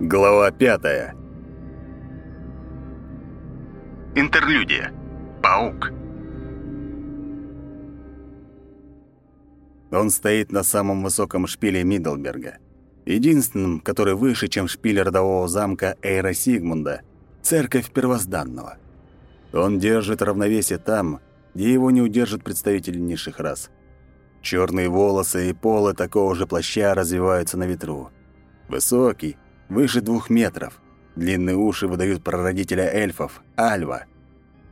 Глава пятая. Интерлюдия. Паук. Он стоит на самом высоком шпиле Миддлберга, единственном, который выше, чем шпиль родового замка Эйра Сигмунда, церковь первозданного. Он держит равновесие там, где его не удержат представители низших рас. Черные волосы и полы такого же плаща развиваются на ветру. Высокий, выше двух метров. Длинные уши выдают прародителя эльфов, Альва.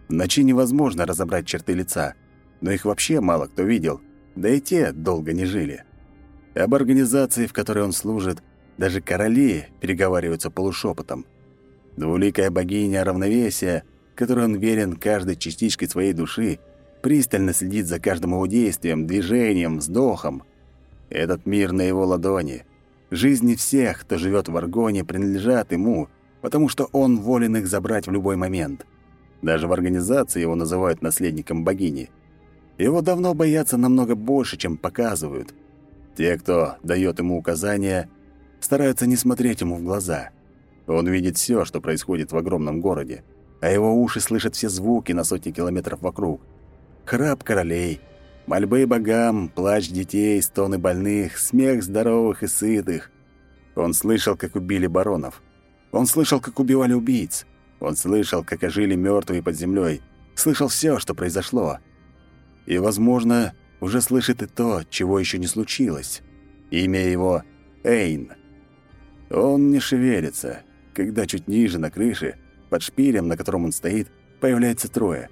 В ночи невозможно разобрать черты лица, но их вообще мало кто видел, да и те долго не жили. Об организации, в которой он служит, даже короли переговариваются полушепотом. Двуликая богиня равновесия, которой он верен каждой частичкой своей души, пристально следит за каждым его действием, движением, вздохом. Этот мир на его ладони. Жизни всех, кто живет в Аргоне, принадлежат ему, потому что он волен их забрать в любой момент. Даже в организации его называют наследником богини. Его давно боятся намного больше, чем показывают. Те, кто дает ему указания, стараются не смотреть ему в глаза. Он видит все, что происходит в огромном городе, а его уши слышат все звуки на сотни километров вокруг. Храп королей, мольбы богам, плач детей, стоны больных, смех здоровых и сытых. Он слышал, как убили баронов. Он слышал, как убивали убийц. Он слышал, как ожили мертвые под землей. Слышал все, что произошло. И, возможно, уже слышит и то, чего еще не случилось. Имя его — Эйн. Он не шевелится, когда чуть ниже на крыше, под шпилем, на котором он стоит, появляется трое.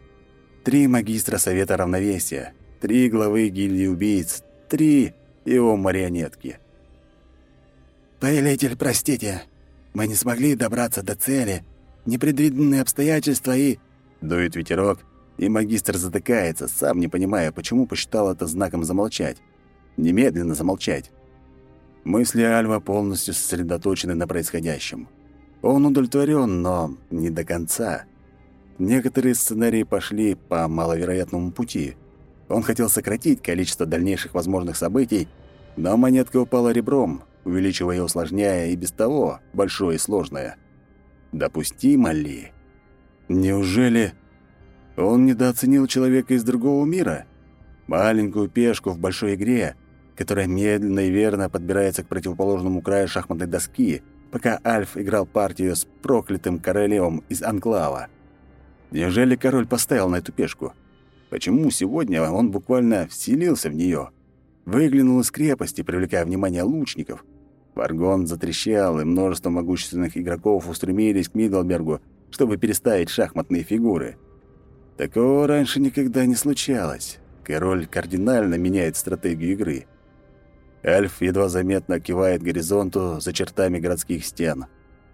Три магистра Совета Равновесия, три главы гильдии убийц, три его марионетки. «Повелитель, простите, мы не смогли добраться до цели. Непредвиденные обстоятельства и...» Дует ветерок, и магистр затыкается, сам не понимая, почему посчитал это знаком замолчать. Немедленно замолчать. Мысли Альва полностью сосредоточены на происходящем. Он удовлетворен, но не до конца. Некоторые сценарии пошли по маловероятному пути. Он хотел сократить количество дальнейших возможных событий, но монетка упала ребром, увеличивая и усложняя и без того большое и сложное. Допустимо ли? Неужели он недооценил человека из другого мира? Маленькую пешку в большой игре, которая медленно и верно подбирается к противоположному краю шахматной доски, пока Альф играл партию с проклятым королем из Анклава. Неужели король поставил на эту пешку? Почему сегодня он буквально вселился в нее? Выглянул из крепости, привлекая внимание лучников. Варгон затрещал, и множество могущественных игроков устремились к Миддлбергу, чтобы переставить шахматные фигуры. Такого раньше никогда не случалось. Король кардинально меняет стратегию игры. Альф едва заметно кивает горизонту за чертами городских стен.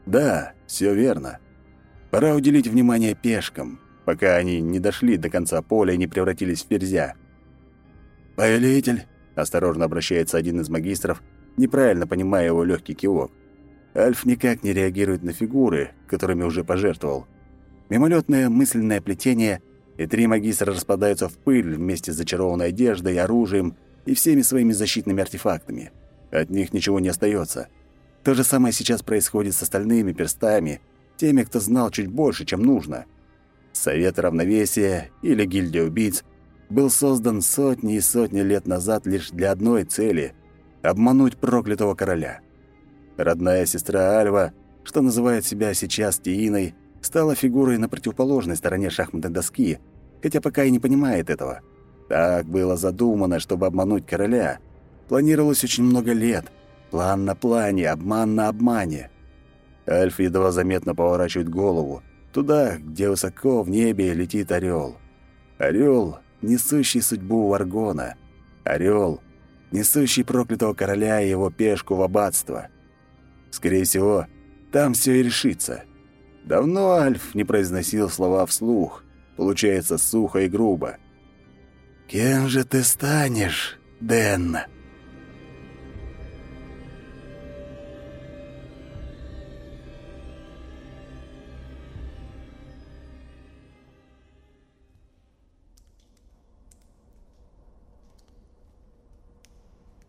Да, все верно. Пора уделить внимание пешкам, пока они не дошли до конца поля и не превратились в ферзя. «Повелитель», — осторожно обращается один из магистров, неправильно понимая его легкий кивок. Альф никак не реагирует на фигуры, которыми уже пожертвовал. Мимолетное мысленное плетение — и три магистра распадаются в пыль вместе с зачарованной одеждой, оружием и всеми своими защитными артефактами. От них ничего не остается. То же самое сейчас происходит с остальными перстами, теми, кто знал чуть больше, чем нужно. Совет равновесия или гильдия убийц был создан сотни и сотни лет назад лишь для одной цели — обмануть проклятого короля. Родная сестра Альва, что называет себя сейчас Тииной, стала фигурой на противоположной стороне шахматной доски, хотя пока и не понимает этого. Так было задумано, чтобы обмануть короля. Планировалось очень много лет. План на плане, обман на обмане. Альф едва заметно поворачивает голову, туда, где высоко в небе летит орел. Орел, несущий судьбу Варгона. Орел, несущий проклятого короля и его пешку в аббатство. Скорее всего, там все и решится. Давно Альф не произносил слова вслух. Получается сухо и грубо. «Кем же ты станешь, Дэн?»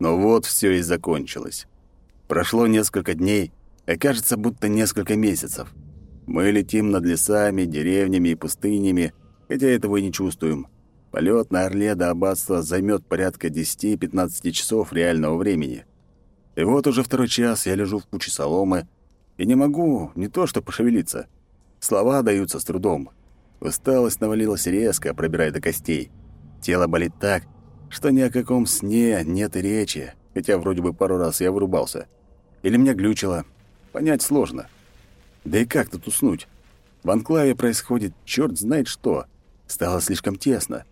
Но вот все и закончилось. Прошло несколько дней, а кажется, будто несколько месяцев. Мы летим над лесами, деревнями и пустынями, хотя этого и не чувствуем. Полет на Орле до аббатства займет порядка 10-15 часов реального времени. И вот уже второй час я лежу в куче соломы и не могу не то что пошевелиться. Слова даются с трудом. Усталость навалилась резко, пробирая до костей. Тело болит так, что ни о каком сне нет и речи, хотя вроде бы пару раз я вырубался. Или меня глючило. Понять сложно. Да и как тут уснуть? В анклаве происходит черт знает что. Стало слишком тесно.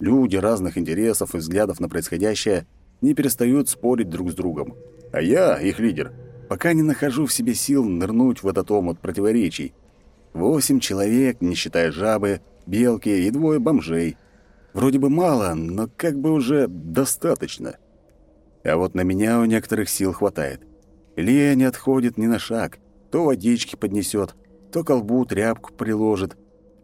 Люди разных интересов и взглядов на происходящее не перестают спорить друг с другом. А я, их лидер, пока не нахожу в себе сил нырнуть в этот омут противоречий. Восемь человек, не считая жабы, белки и двое бомжей. Вроде бы мало, но как бы уже достаточно. А вот на меня у некоторых сил хватает. Илья не отходит ни на шаг. То водички поднесет, то колбу тряпку приложит.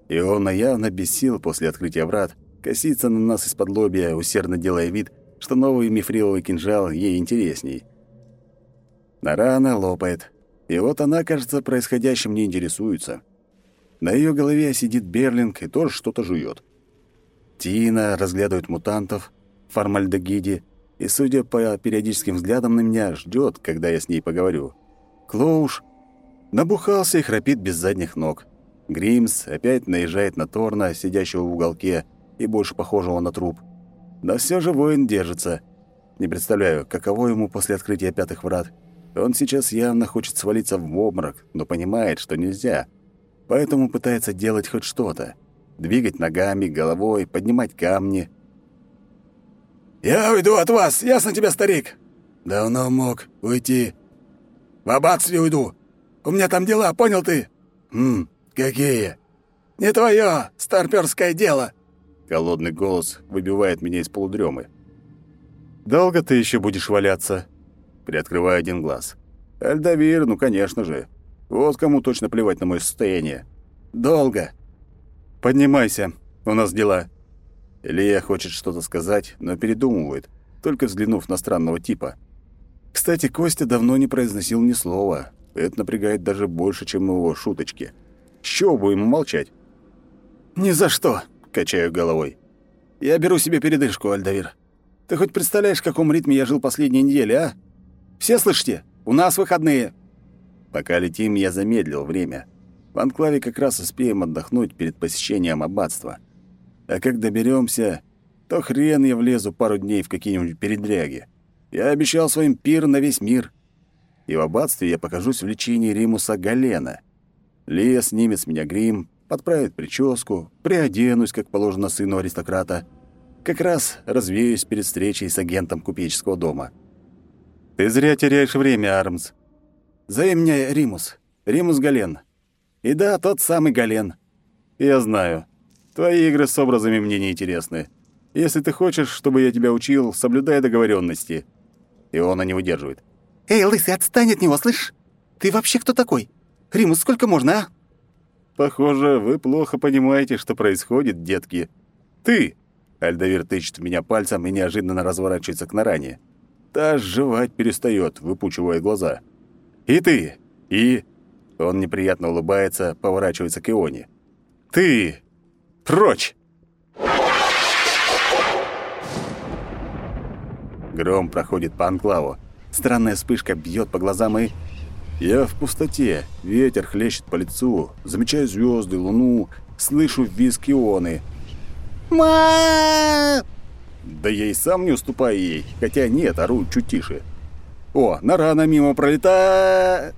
И он явно без сил после открытия врат косится на нас из-под лобья, усердно делая вид, что новый мифриловый кинжал ей интересней. Нарана лопает. И вот она, кажется, происходящим не интересуется. На ее голове сидит Берлинг и тоже что-то жует. Тина разглядывает мутантов в формальдегиде и, судя по периодическим взглядам на меня, ждет, когда я с ней поговорю. Клоуш набухался и храпит без задних ног. Гримс опять наезжает на Торна, сидящего в уголке и больше похожего на труп. Но все же воин держится. Не представляю, каково ему после открытия пятых врат. Он сейчас явно хочет свалиться в обморок, но понимает, что нельзя. Поэтому пытается делать хоть что-то. Двигать ногами, головой, поднимать камни. «Я уйду от вас, ясно тебе, старик?» «Давно мог уйти». «В аббатстве уйду. У меня там дела, понял ты?» «Хм, какие?» «Не твое старперское дело!» Холодный голос выбивает меня из полудремы. «Долго ты еще будешь валяться?» Приоткрываю один глаз. «Альдавир, ну, конечно же. Вот кому точно плевать на мое состояние. Долго!» «Поднимайся, у нас дела». Илья хочет что-то сказать, но передумывает, только взглянув на странного типа. Кстати, Костя давно не произносил ни слова. Это напрягает даже больше, чем его шуточки. С чего бы ему молчать? «Ни за что!» — качаю головой. «Я беру себе передышку, Альдавир. Ты хоть представляешь, в каком ритме я жил последние недели, а? Все слышите? У нас выходные!» Пока летим, я замедлил время. В анклаве как раз успеем отдохнуть перед посещением аббатства. А как доберемся, то хрен я влезу пару дней в какие-нибудь передряги. Я обещал своим пир на весь мир. И в аббатстве я покажусь в лечении Римуса Галена. Лия снимет с меня грим, подправит прическу, приоденусь, как положено сыну аристократа. Как раз развеюсь перед встречей с агентом купеческого дома. «Ты зря теряешь время, Армс». «Зови меня Римус. Римус Гален. И да, тот самый Гален. Я знаю. Твои игры с образами мне не интересны. Если ты хочешь, чтобы я тебя учил, соблюдай договоренности. И он не выдерживает. Эй, лысый, отстань от него, слышь? Ты вообще кто такой? Римус, сколько можно, а? Похоже, вы плохо понимаете, что происходит, детки. Ты! Альдавир тычет в меня пальцем и неожиданно разворачивается к Наране. Та жевать перестает, выпучивая глаза. И ты! И... Он неприятно улыбается, поворачивается к Ионе. «Ты! Прочь!» Гром проходит по анклаву. Странная вспышка бьет по глазам и... Я в пустоте. Ветер хлещет по лицу. Замечаю звезды, луну. Слышу визг Ионы. «Ма!» Да я и сам не уступаю ей. Хотя нет, ору чуть тише. О, Нарана мимо пролетает.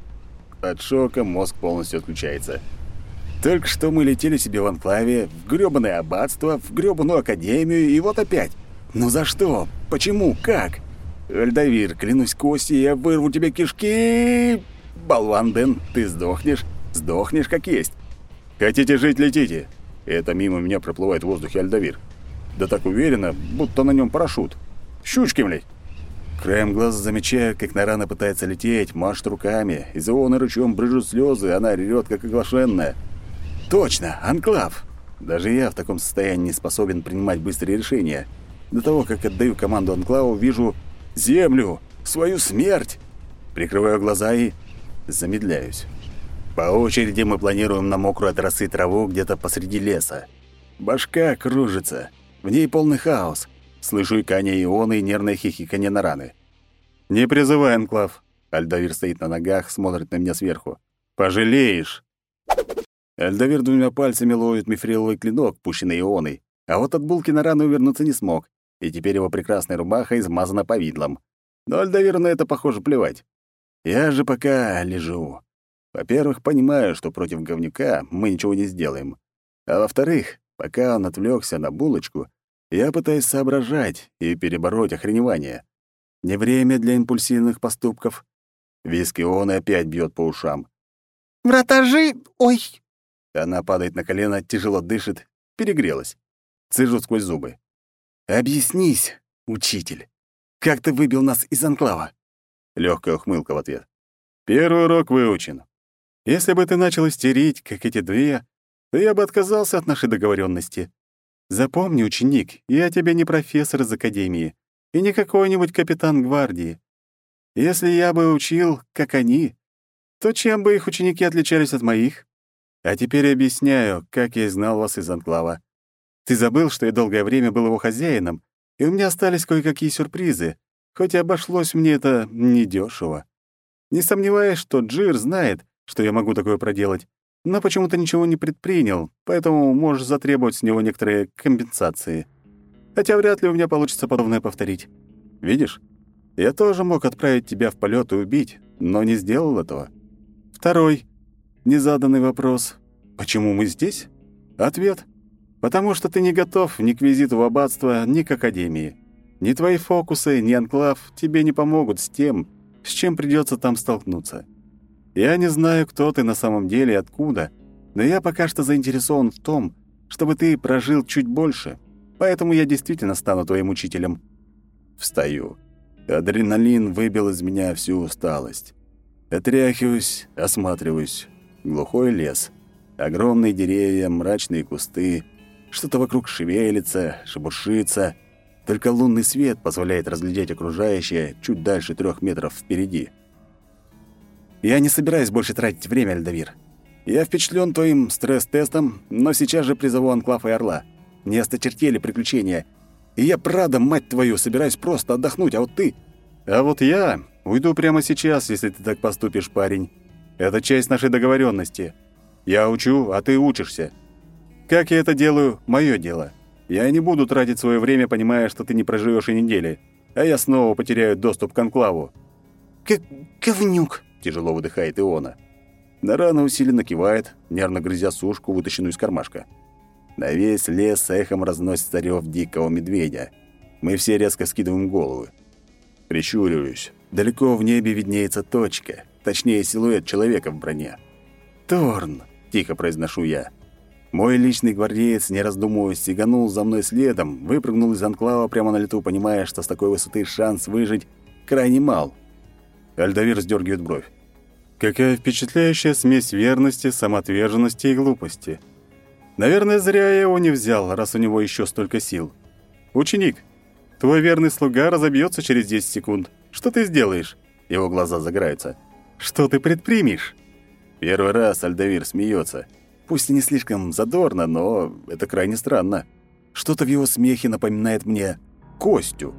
От шока мозг полностью отключается. Только что мы летели себе в анклаве, в грёбаное аббатство, в грёбаную академию, и вот опять. Ну за что? Почему? Как? Альдавир, клянусь Костей, я вырву тебе кишки! Болван Дэн, ты сдохнешь, сдохнешь как есть. Хотите жить, летите. Это мимо меня проплывает в воздухе Альдавир. Да так уверенно, будто на нем парашют. Щучки, блядь. Краем глаза замечаю, как Нарана пытается лететь, машет руками. Из его рычом брыжут слезы, она ревет, как оглашенная. Точно, анклав. Даже я в таком состоянии не способен принимать быстрые решения. До того, как отдаю команду анклаву, вижу землю, свою смерть. Прикрываю глаза и... Замедляюсь. По очереди мы планируем на мокрую от росы траву где-то посреди леса. Башка кружится. В ней полный хаос. Слышу икание ионы и нервное хихиканье на раны. «Не призывай, Анклав!» Альдавир стоит на ногах, смотрит на меня сверху. «Пожалеешь!» Альдавир двумя пальцами ловит мифриловый клинок, пущенный ионой. А вот от булки на рану вернуться не смог, и теперь его прекрасная рубаха измазана повидлом. Но Альдавиру на это, похоже, плевать. Я же пока лежу. Во-первых, понимаю, что против говнюка мы ничего не сделаем. А во-вторых, пока он отвлекся на булочку, я пытаюсь соображать и перебороть охреневание. Не время для импульсивных поступков. Виски он опять бьет по ушам. «Вратажи! Ой!» Она падает на колено, тяжело дышит, перегрелась. Цежу сквозь зубы. «Объяснись, учитель, как ты выбил нас из анклава?» Легкая ухмылка в ответ. «Первый урок выучен. Если бы ты начал истерить, как эти две, то я бы отказался от нашей договоренности. Запомни, ученик, я тебе не профессор из академии и не какой-нибудь капитан гвардии. Если я бы учил, как они, то чем бы их ученики отличались от моих? А теперь объясняю, как я знал вас из анклава. Ты забыл, что я долгое время был его хозяином, и у меня остались кое-какие сюрпризы, хоть и обошлось мне это недешево. Не сомневаюсь, что Джир знает, что я могу такое проделать, но почему-то ничего не предпринял, поэтому можешь затребовать с него некоторые компенсации. Хотя вряд ли у меня получится подобное повторить. Видишь, я тоже мог отправить тебя в полет и убить, но не сделал этого. Второй, незаданный вопрос. Почему мы здесь? Ответ — Потому что ты не готов ни к визиту в аббатство, ни к академии. Ни твои фокусы, ни анклав тебе не помогут с тем, с чем придется там столкнуться. Я не знаю, кто ты на самом деле и откуда, но я пока что заинтересован в том, чтобы ты прожил чуть больше. Поэтому я действительно стану твоим учителем. Встаю. Адреналин выбил из меня всю усталость. Отряхиваюсь, осматриваюсь. Глухой лес. Огромные деревья, мрачные кусты — что-то вокруг шевелится, шебуршится. Только лунный свет позволяет разглядеть окружающее чуть дальше трех метров впереди. Я не собираюсь больше тратить время, Альдавир. Я впечатлен твоим стресс-тестом, но сейчас же призову Анклав и Орла. Не осточертели приключения. И я, правда, мать твою, собираюсь просто отдохнуть, а вот ты... А вот я уйду прямо сейчас, если ты так поступишь, парень. Это часть нашей договоренности. Я учу, а ты учишься. Как я это делаю — мое дело. Я не буду тратить свое время, понимая, что ты не проживешь и недели, а я снова потеряю доступ к анклаву». «Как говнюк!» — тяжело выдыхает Иона. Нарана усиленно кивает, нервно грызя сушку, вытащенную из кармашка. На весь лес эхом разносится рев дикого медведя. Мы все резко скидываем головы. Прищуриваюсь. Далеко в небе виднеется точка, точнее силуэт человека в броне. «Торн!» — тихо произношу я. Мой личный гвардеец, не раздумывая, стеганул за мной следом, выпрыгнул из анклава прямо на лету, понимая, что с такой высоты шанс выжить крайне мал. Альдавир сдергивает бровь. Какая впечатляющая смесь верности, самоотверженности и глупости. Наверное, зря я его не взял, раз у него еще столько сил. Ученик, твой верный слуга разобьется через 10 секунд. Что ты сделаешь? Его глаза загораются. Что ты предпримешь? Первый раз Альдавир смеется. Пусть и не слишком задорно, но это крайне странно. Что-то в его смехе напоминает мне Костю.